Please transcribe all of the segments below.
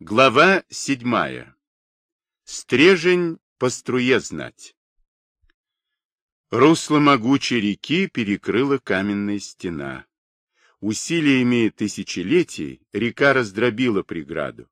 Глава седьмая. Стрежень по струе знать. Русло могучей реки перекрыла каменная стена. Усилиями тысячелетий река раздробила преграду,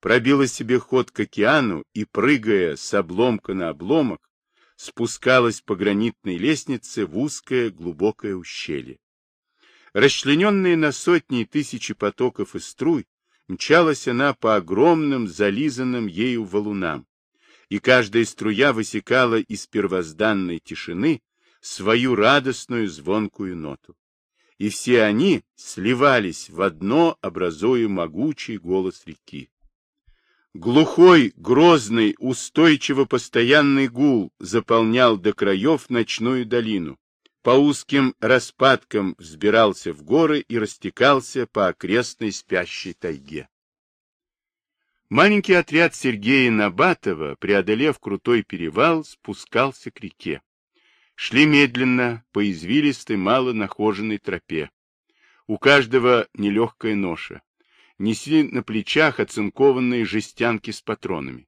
пробила себе ход к океану и, прыгая с обломка на обломок, спускалась по гранитной лестнице в узкое глубокое ущелье. Расчлененные на сотни и тысячи потоков и струй, мчалась она по огромным, зализанным ею валунам, и каждая струя высекала из первозданной тишины свою радостную звонкую ноту. И все они сливались в одно, образуя могучий голос реки. Глухой, грозный, устойчиво постоянный гул заполнял до краев ночную долину, по узким распадкам взбирался в горы и растекался по окрестной спящей тайге. Маленький отряд Сергея Набатова, преодолев крутой перевал, спускался к реке. Шли медленно, по извилистой, мало нахоженной тропе. У каждого нелегкая ноша. Несли на плечах оцинкованные жестянки с патронами.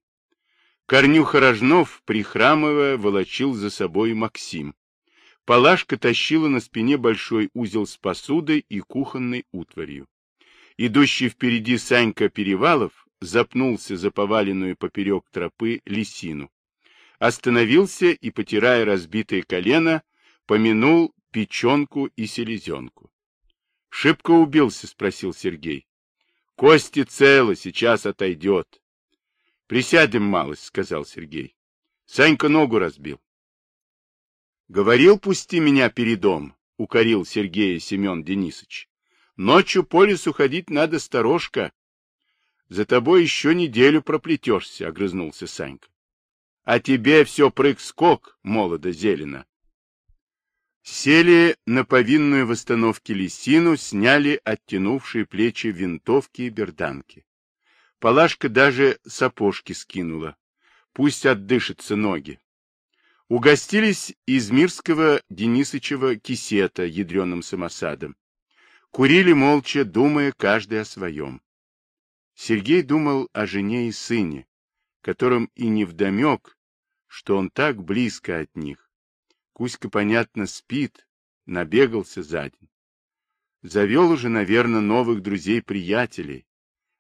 Корнюха Рожнов, прихрамывая, волочил за собой Максим. Палашка тащила на спине большой узел с посудой и кухонной утварью. Идущий впереди Санька Перевалов запнулся за поваленную поперек тропы лисину. Остановился и, потирая разбитое колено, помянул печенку и селезенку. — Шибко убился? — спросил Сергей. — Кости целы, сейчас отойдет. — Присядем малость, — сказал Сергей. Санька ногу разбил. — Говорил, пусти меня передом, — укорил Сергея Семен Денисович. — Ночью по лесу ходить надо сторожка. — За тобой еще неделю проплетешься, — огрызнулся Санька. — А тебе все прыг-скок, молодо-зелено. Сели на повинную в остановке лисину, сняли оттянувшие плечи винтовки и берданки. Палашка даже сапожки скинула. Пусть отдышатся ноги. Угостились из Мирского Денисычева кисета ядреным самосадом. Курили молча, думая каждый о своем. Сергей думал о жене и сыне, которым и не вдомек, что он так близко от них. Кузька, понятно, спит, набегался за день. Завел уже, наверное, новых друзей-приятелей.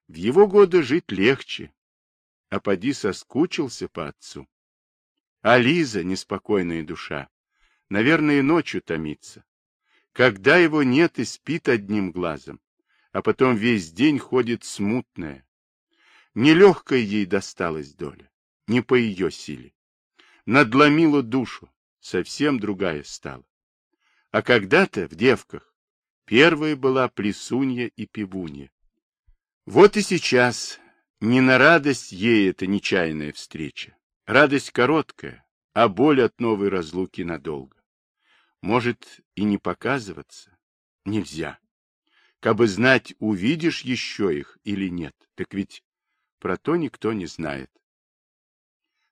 В его годы жить легче. А поди соскучился по отцу. А Лиза, неспокойная душа, наверное, ночью томится. Когда его нет и спит одним глазом, а потом весь день ходит смутная. Нелегкая ей досталась доля, не по ее силе. Надломила душу, совсем другая стала. А когда-то в девках первая была плесунья и пивунья. Вот и сейчас не на радость ей эта нечаянная встреча. Радость короткая, а боль от новой разлуки надолго. Может и не показываться? Нельзя. Кабы знать, увидишь еще их или нет, так ведь про то никто не знает.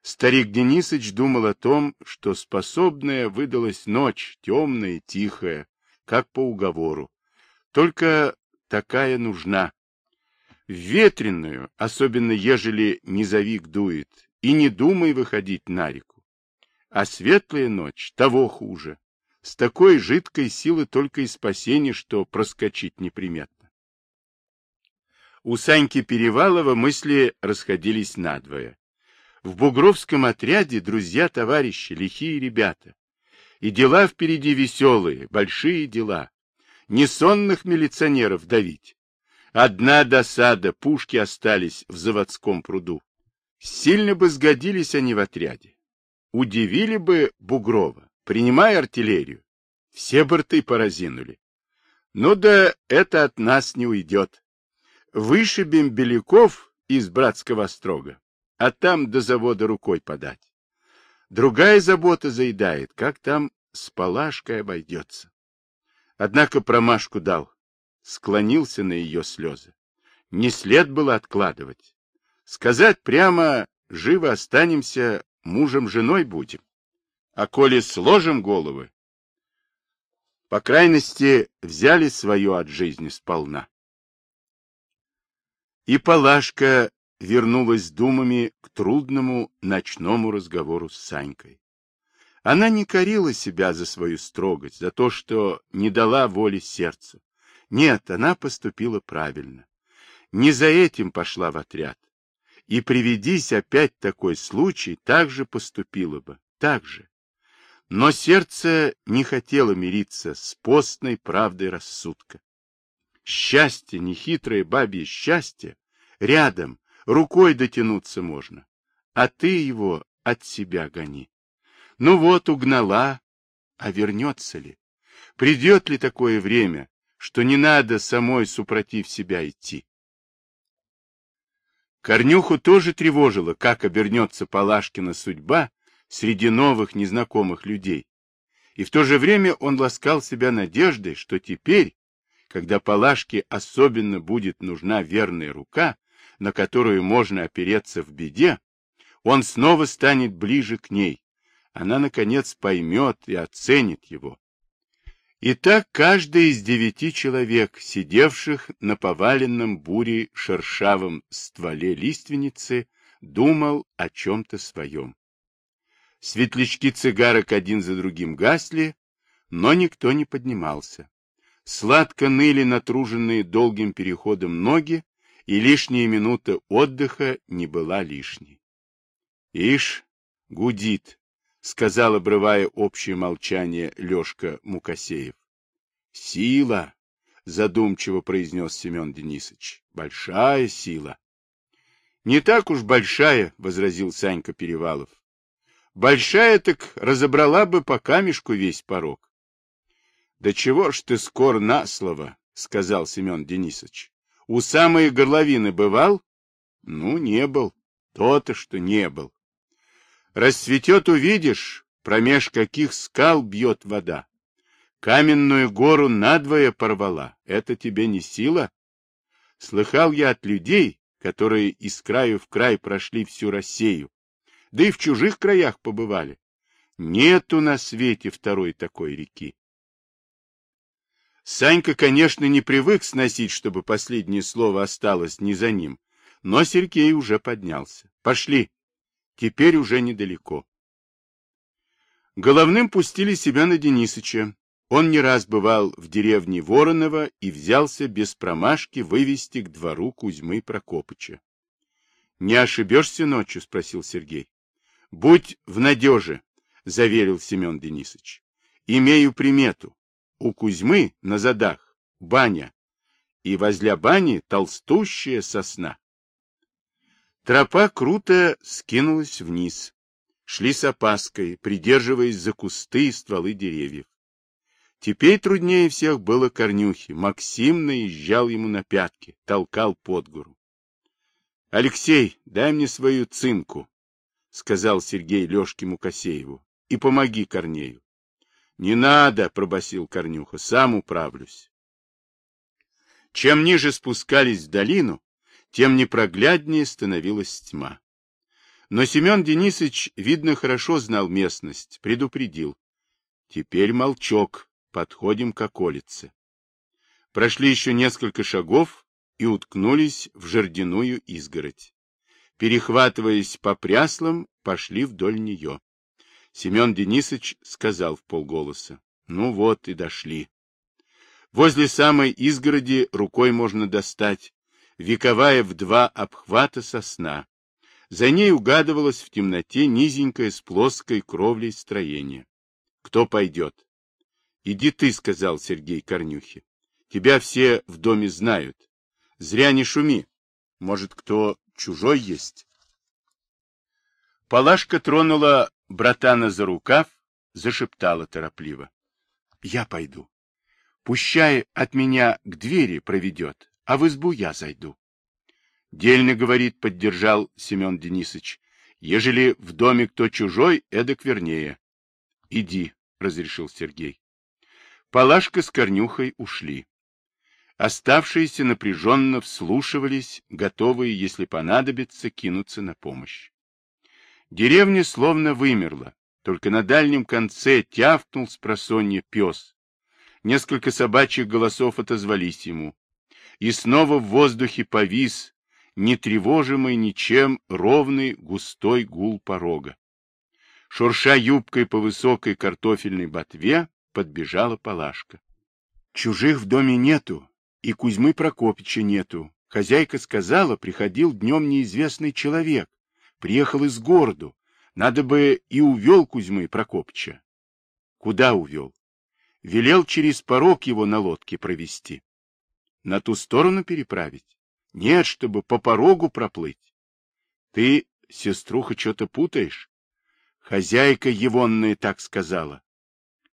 Старик Денисыч думал о том, что способная выдалась ночь, темная, тихая, как по уговору. Только такая нужна. В ветреную, особенно ежели низовик дует, и не думай выходить на реку. А светлая ночь того хуже. С такой жидкой силы только и спасение, что проскочить неприметно. У Саньки Перевалова мысли расходились надвое. В бугровском отряде друзья-товарищи, лихие ребята. И дела впереди веселые, большие дела. Не сонных милиционеров давить. Одна досада, пушки остались в заводском пруду. Сильно бы сгодились они в отряде. Удивили бы Бугрова, принимая артиллерию. Все борты поразинули. Ну да это от нас не уйдет. Вышибем Беляков из братского острога, а там до завода рукой подать. Другая забота заедает, как там с Палашкой обойдется. Однако промашку дал, склонился на ее слезы. Не след было откладывать. Сказать прямо, живо останемся, мужем-женой будем. А коли сложим головы, по крайности, взяли свое от жизни сполна. И Палашка вернулась думами к трудному ночному разговору с Санькой. Она не корила себя за свою строгость, за то, что не дала воли сердцу. Нет, она поступила правильно. Не за этим пошла в отряд. И приведись опять такой случай, так же поступила бы, так же. Но сердце не хотело мириться с постной правдой рассудка. Счастье, нехитрое бабье счастье, рядом, рукой дотянуться можно, а ты его от себя гони. Ну вот, угнала, а вернется ли? Придет ли такое время, что не надо самой супротив себя идти? Корнюху тоже тревожило, как обернется Палашкина судьба среди новых незнакомых людей. И в то же время он ласкал себя надеждой, что теперь, когда Палашке особенно будет нужна верная рука, на которую можно опереться в беде, он снова станет ближе к ней. Она, наконец, поймет и оценит его. И так каждый из девяти человек, сидевших на поваленном буре шершавом стволе лиственницы, думал о чем-то своем. Светлячки цигарок один за другим гасли, но никто не поднимался. Сладко ныли натруженные долгим переходом ноги, и лишняя минута отдыха не была лишней. — Ишь, гудит, — сказал, обрывая общее молчание Лешка Мукасеев. — Сила, — задумчиво произнес Семен Денисович, — большая сила. — Не так уж большая, — возразил Санька Перевалов. — Большая так разобрала бы по камешку весь порог. — Да чего ж ты скор на слово, — сказал Семен Денисович. У самой горловины бывал? Ну, не был. То-то, что не был. Расцветет, увидишь, промеж каких скал бьет вода. Каменную гору надвое порвала. Это тебе не сила? Слыхал я от людей, которые из краю в край прошли всю Россию, да и в чужих краях побывали. Нету на свете второй такой реки. Санька, конечно, не привык сносить, чтобы последнее слово осталось не за ним, но Сергей уже поднялся. Пошли. Теперь уже недалеко. Головным пустили себя на Денисыча. Он не раз бывал в деревне Воронова и взялся без промашки вывести к двору Кузьмы Прокопыча. — Не ошибешься ночью? — спросил Сергей. — Будь в надеже, — заверил Семен Денисович. — Имею примету. У Кузьмы на задах баня, и возле бани толстущая сосна. Тропа круто скинулась вниз. Шли с опаской, придерживаясь за кусты и стволы деревьев. Теперь труднее всех было Корнюхе. Максим наезжал ему на пятки, толкал под гору. — Алексей, дай мне свою цинку, — сказал Сергей Лешке Мукасееву, — и помоги Корнею. — Не надо, — пробасил Корнюха, — сам управлюсь. Чем ниже спускались в долину, тем непрогляднее становилась тьма. Но Семен Денисович, видно, хорошо знал местность, предупредил. Теперь молчок, подходим к околице. Прошли еще несколько шагов и уткнулись в жердяную изгородь. Перехватываясь по пряслам, пошли вдоль нее. Семен Денисович сказал в полголоса. Ну вот и дошли. Возле самой изгороди рукой можно достать вековая в два обхвата сосна. За ней угадывалось в темноте низенькое с плоской кровлей строение. Кто пойдет? — Иди ты, — сказал Сергей Корнюхе. — Тебя все в доме знают. Зря не шуми. Может, кто чужой есть? Палашка тронула братана за рукав, зашептала торопливо. — Я пойду. Пущай от меня к двери проведет, а в избу я зайду. — Дельно, — говорит, — поддержал Семен Денисович. — Ежели в доме кто чужой, эдак вернее. — Иди, — разрешил Сергей. Палашка с Корнюхой ушли. Оставшиеся напряженно вслушивались, готовые, если понадобится, кинуться на помощь. Деревня словно вымерла, только на дальнем конце тявкнул с просонья пес. Несколько собачьих голосов отозвались ему. И снова в воздухе повис, не тревожимый ничем ровный густой гул порога. Шурша юбкой по высокой картофельной ботве, подбежала Палашка. Чужих в доме нету, и Кузьмы Прокопича нету. Хозяйка сказала, приходил днем неизвестный человек, приехал из города, надо бы и увел Кузьмы Прокопича. Куда увел? Велел через порог его на лодке провести. На ту сторону переправить? Нет, чтобы по порогу проплыть. Ты, сеструха, что-то путаешь? Хозяйка егонная так сказала.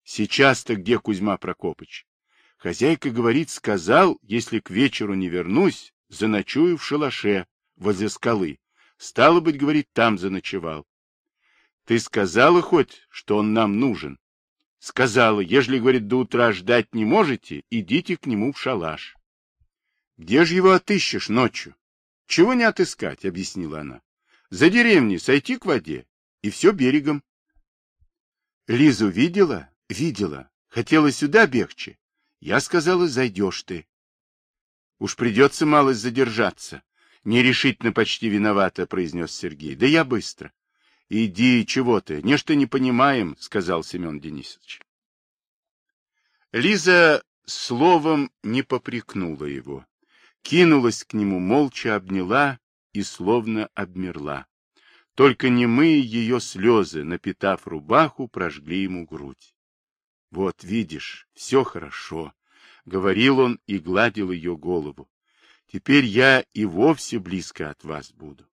Сейчас-то где Кузьма Прокопыч? Хозяйка говорит, сказал, если к вечеру не вернусь, заночую в шалаше возле скалы. Стало быть, говорит, там заночевал. Ты сказала хоть, что он нам нужен? Сказала, ежели, говорит, до утра ждать не можете, идите к нему в шалаш. Где же его отыщешь ночью? Чего не отыскать, объяснила она. За деревней сойти к воде, и все берегом. Лизу видела? Видела. Хотела сюда бегче. Я сказала, зайдешь ты. Уж придется малость задержаться. Нерешительно почти виновата, произнес Сергей. Да я быстро. Иди, чего ты, нечто не понимаем, сказал Семен Денисович. Лиза словом не попрекнула его кинулась к нему, молча обняла и словно обмерла. Только немые ее слезы, напитав рубаху, прожгли ему грудь. — Вот видишь, все хорошо, — говорил он и гладил ее голову. — Теперь я и вовсе близко от вас буду.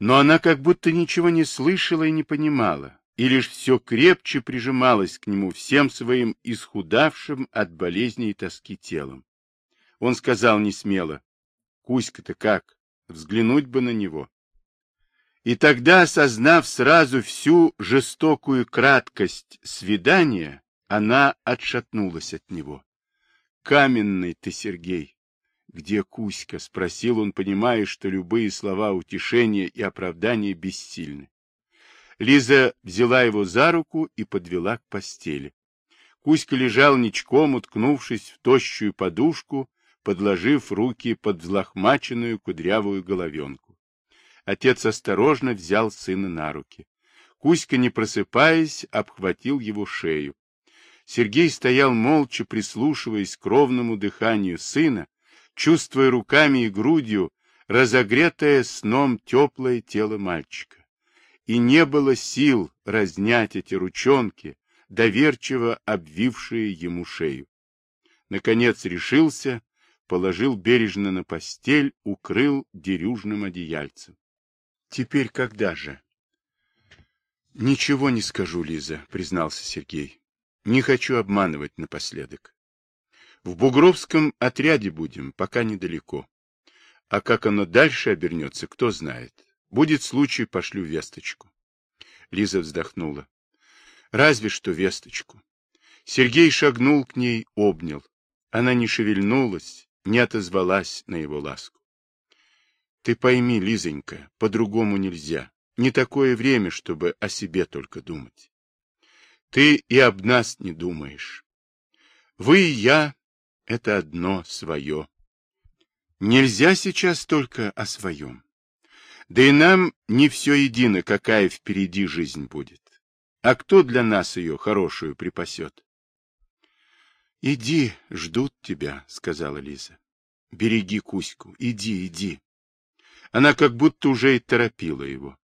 Но она как будто ничего не слышала и не понимала, и лишь все крепче прижималась к нему всем своим исхудавшим от болезни и тоски телом. Он сказал несмело, Кузька-то как, взглянуть бы на него. И тогда, осознав сразу всю жестокую краткость свидания, она отшатнулась от него. Каменный ты, Сергей! Где Кузька? — спросил он, понимая, что любые слова утешения и оправдания бессильны. Лиза взяла его за руку и подвела к постели. Кузька лежал ничком, уткнувшись в тощую подушку, подложив руки под взлохмаченную кудрявую головенку. Отец осторожно взял сына на руки. Кузька, не просыпаясь, обхватил его шею. Сергей стоял молча, прислушиваясь к ровному дыханию сына, чувствуя руками и грудью разогретое сном теплое тело мальчика. И не было сил разнять эти ручонки, доверчиво обвившие ему шею. Наконец решился положил бережно на постель, укрыл дерюжным одеяльцем. — Теперь когда же? — Ничего не скажу, Лиза, — признался Сергей. — Не хочу обманывать напоследок. В Бугровском отряде будем, пока недалеко. А как оно дальше обернется, кто знает. Будет случай, пошлю весточку. Лиза вздохнула. Разве что весточку. Сергей шагнул к ней, обнял. Она не шевельнулась, не отозвалась на его ласку. Ты пойми, Лизонька, по-другому нельзя. Не такое время, чтобы о себе только думать. Ты и об нас не думаешь. Вы и я — это одно свое. Нельзя сейчас только о своем. Да и нам не все едино, какая впереди жизнь будет. А кто для нас ее хорошую припасет? — Иди, ждут тебя, — сказала Лиза. — Береги Кузьку, иди, иди. Она как будто уже и торопила его.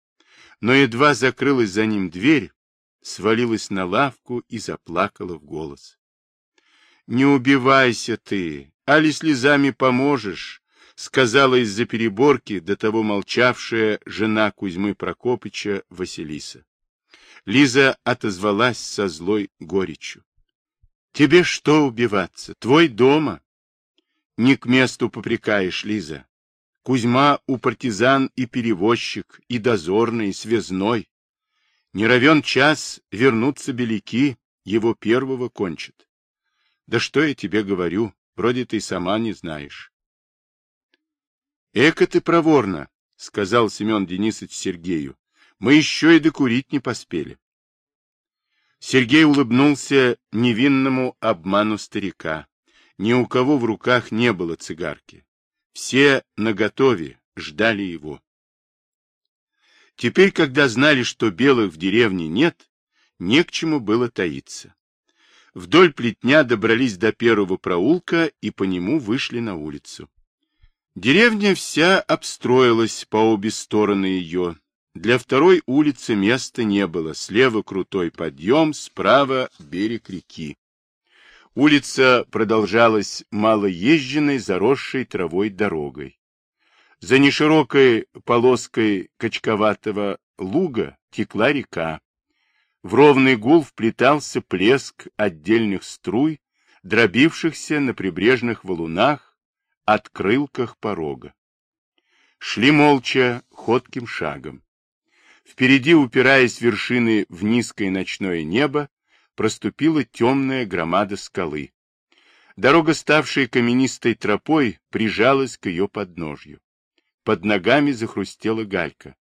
Но едва закрылась за ним дверь, свалилась на лавку и заплакала в голос. — Не убивайся ты, али слезами поможешь, — сказала из-за переборки до того молчавшая жена Кузьмы Прокопыча Василиса. Лиза отозвалась со злой горечью. Тебе что убиваться? Твой дома. Не к месту попрекаешь, Лиза. Кузьма у партизан и перевозчик, и дозорный, и связной. Не равен час вернуться беляки, его первого кончат. Да что я тебе говорю, вроде ты сама не знаешь. Эка ты проворно, — сказал Семен Денисович Сергею. Мы еще и докурить не поспели. Сергей улыбнулся невинному обману старика. Ни у кого в руках не было цигарки. Все наготове, ждали его. Теперь, когда знали, что белых в деревне нет, не к чему было таиться. Вдоль плетня добрались до первого проулка и по нему вышли на улицу. Деревня вся обстроилась по обе стороны ее. Для второй улицы места не было. Слева крутой подъем, справа берег реки. Улица продолжалась малоезженной, заросшей травой дорогой. За неширокой полоской качковатого луга текла река. В ровный гул вплетался плеск отдельных струй, дробившихся на прибрежных валунах, открылках порога. Шли молча, ходким шагом. Впереди, упираясь вершины в низкое ночное небо, проступила темная громада скалы. Дорога, ставшая каменистой тропой, прижалась к ее подножью. Под ногами захрустела галька.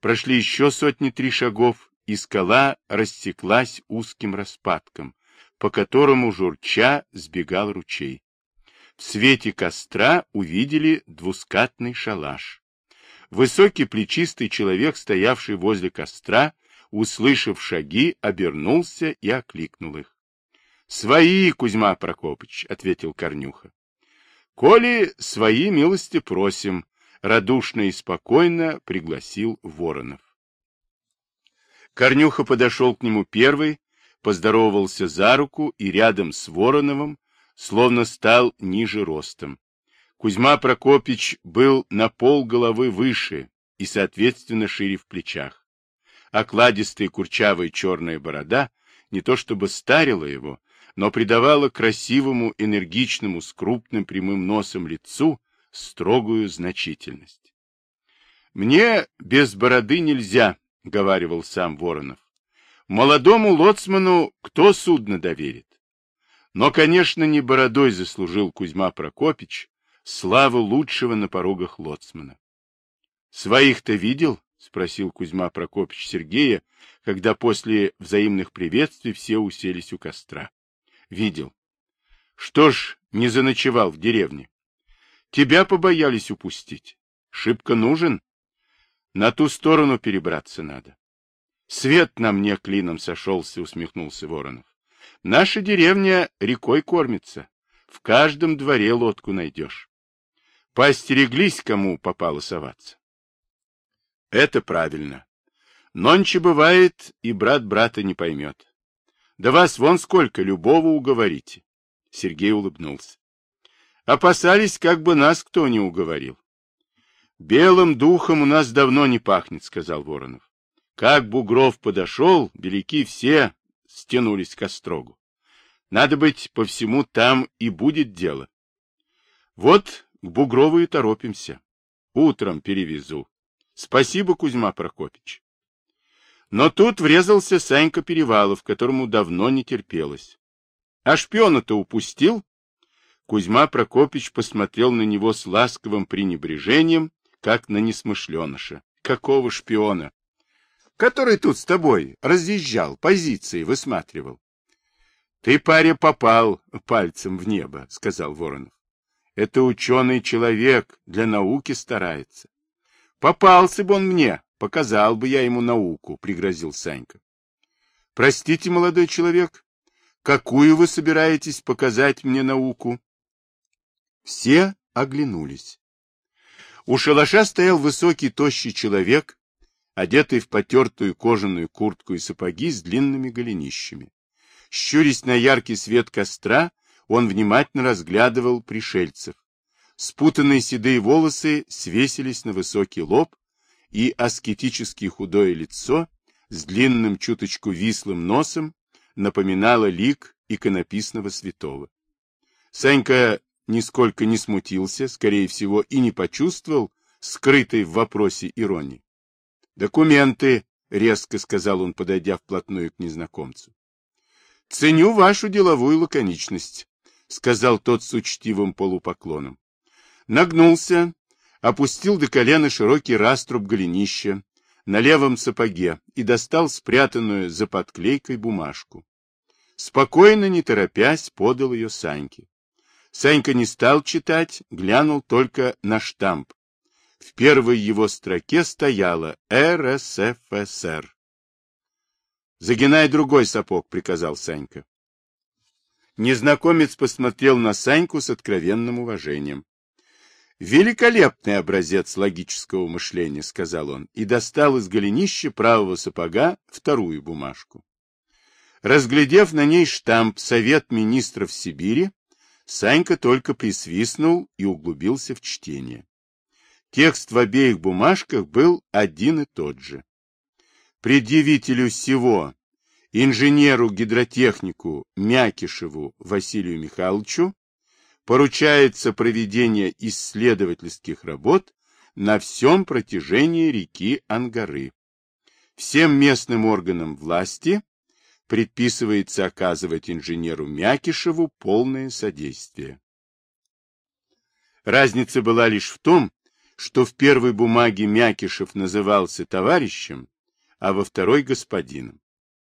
Прошли еще сотни-три шагов, и скала растеклась узким распадком, по которому журча сбегал ручей. В свете костра увидели двускатный шалаш. Высокий плечистый человек, стоявший возле костра, услышав шаги, обернулся и окликнул их. — Свои, Кузьма Прокопыч, — ответил Корнюха. — Коли свои милости просим, радушно и спокойно пригласил Воронов. Корнюха подошел к нему первый, поздоровался за руку и рядом с Вороновым, словно стал ниже ростом. Кузьма Прокопич был на пол головы выше и, соответственно, шире в плечах. Окладистая курчавая черная борода не то чтобы старила его, но придавала красивому, энергичному, с крупным прямым носом лицу строгую значительность. «Мне без бороды нельзя», — говаривал сам Воронов. «Молодому лоцману кто судно доверит?» Но, конечно, не бородой заслужил Кузьма Прокопич славу лучшего на порогах лоцмана. «Своих-то видел?» — спросил Кузьма Прокопич Сергея, когда после взаимных приветствий все уселись у костра. «Видел. Что ж, не заночевал в деревне?» Тебя побоялись упустить. Шибко нужен. На ту сторону перебраться надо. Свет на мне клином сошелся, усмехнулся Воронов. Наша деревня рекой кормится. В каждом дворе лодку найдешь. Поостереглись, кому попало соваться. Это правильно. Нонче бывает, и брат брата не поймет. Да вас вон сколько, любого уговорите. Сергей улыбнулся. Опасались, как бы нас кто не уговорил. Белым духом у нас давно не пахнет, сказал Воронов. Как Бугров подошел, беляки все стянулись к острогу. Надо быть, по всему там и будет дело. Вот и торопимся. Утром перевезу. Спасибо, Кузьма Прокопич. Но тут врезался Санька Перевалов, которому давно не терпелось. А шпиона-то упустил? Кузьма Прокопич посмотрел на него с ласковым пренебрежением, как на несмышленыша. Какого шпиона? Который тут с тобой разъезжал, позиции высматривал. Ты, паря, попал пальцем в небо, сказал Воронов. Это ученый человек, для науки старается. Попался бы он мне, показал бы я ему науку, пригрозил Санька. Простите, молодой человек, какую вы собираетесь показать мне науку? Все оглянулись. У шалаша стоял высокий тощий человек, одетый в потертую кожаную куртку и сапоги с длинными голенищами. Щурясь на яркий свет костра, он внимательно разглядывал пришельцев. Спутанные седые волосы свесились на высокий лоб, и аскетически худое лицо с длинным чуточку вислым носом напоминало лик иконописного святого. Санька нисколько не смутился, скорее всего, и не почувствовал скрытой в вопросе иронии. «Документы», — резко сказал он, подойдя вплотную к незнакомцу. «Ценю вашу деловую лаконичность», — сказал тот с учтивым полупоклоном. Нагнулся, опустил до колена широкий раструб голенища на левом сапоге и достал спрятанную за подклейкой бумажку. Спокойно, не торопясь, подал ее Саньке. Санька не стал читать, глянул только на штамп. В первой его строке стояло РСФСР. «Загинай другой сапог», — приказал Санька. Незнакомец посмотрел на Саньку с откровенным уважением. «Великолепный образец логического мышления», — сказал он, и достал из голенища правого сапога вторую бумажку. Разглядев на ней штамп «Совет министров Сибири», Санька только присвистнул и углубился в чтение. Текст в обеих бумажках был один и тот же. Предъявителю всего, инженеру-гидротехнику Мякишеву Василию Михайловичу, поручается проведение исследовательских работ на всем протяжении реки Ангары. Всем местным органам власти предписывается оказывать инженеру Мякишеву полное содействие. Разница была лишь в том, что в первой бумаге Мякишев назывался товарищем, а во второй — господином.